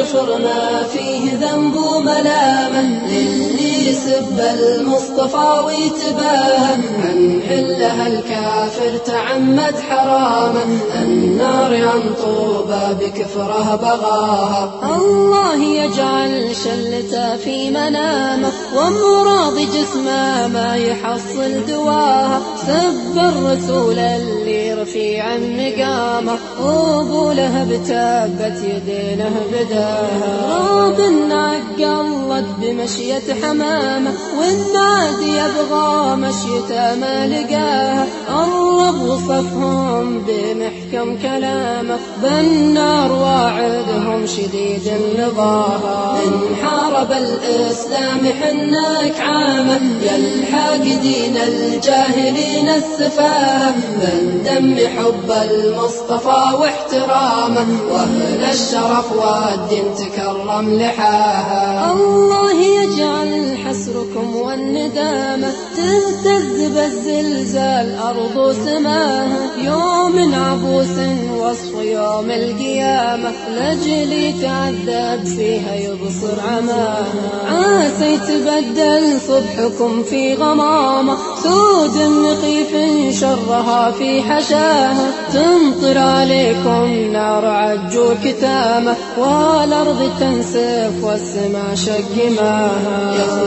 الكفر ما فيه ذنب وملامة للي يسب المصطفى ويتباهى عن حلها الكافر تعمد حرامه النار عن طوبى بكفره بغاها الله يجعل شلته في منامه وامراض جسمه ما يحصل دواها سب الرسول اللي رفيع مقامه وابو لهب تابت يدينه بداها راض قلت بمشية حمامة والنادي يبغى مشيته ما لقاها. الرب وصفهم بمحكم كلامه بالنار واعدهم شديد النظاها إن حارب الإسلام حنك عامة يلحق دين الجاهلين السفاهة من دم حب المصطفى واحترامه وأهل الشرف والدين تكرم لحاها. الله يجعل حسركم والندامة تهتز بالزلزال أرض وسماها يوم عبوس وصف يوم القيامة. لجلي تعذب فيها يبصر عماها. عاسى يتبدل صبحكم في غمامة. سود مخيف شرها في حشاها. تمطر عليكم نار عجو كتامة والأرض تنسف والسماء شقماها.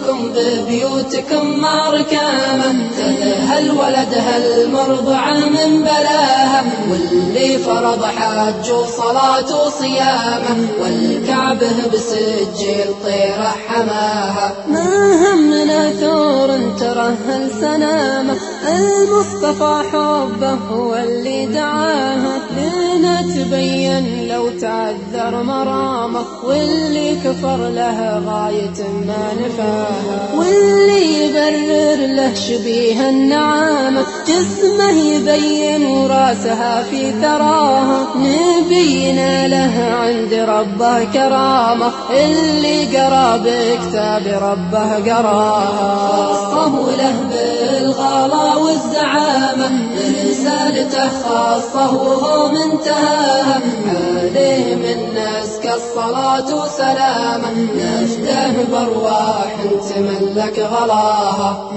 بكم ببيوتكم مع ركامة تذهل ولدها المرضعة من بلاها؟ واللي فرض حج وصلاة وصيامه والكعبه بسجل طيرة حماها. ما همنا ثور ترهل سنامه المصطفى حبه هو اللي دعاها لنا تبين لو تعذر مرامه واللي كفر له غاية ما نفاها واللي يبرر له شبيه النعامة. جسمه يبين وراسها في ثراها. نبينا له عند ربه كرامة اللي قرأ بكتاب ربه قراها خاصه له بالغلا والزعامة رسالته خاصة وهو منتهاها عليه من نسك الصلاة وسلامه نفده بأرواح تملك غلاها.